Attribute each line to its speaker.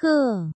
Speaker 1: 课。